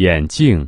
眼镜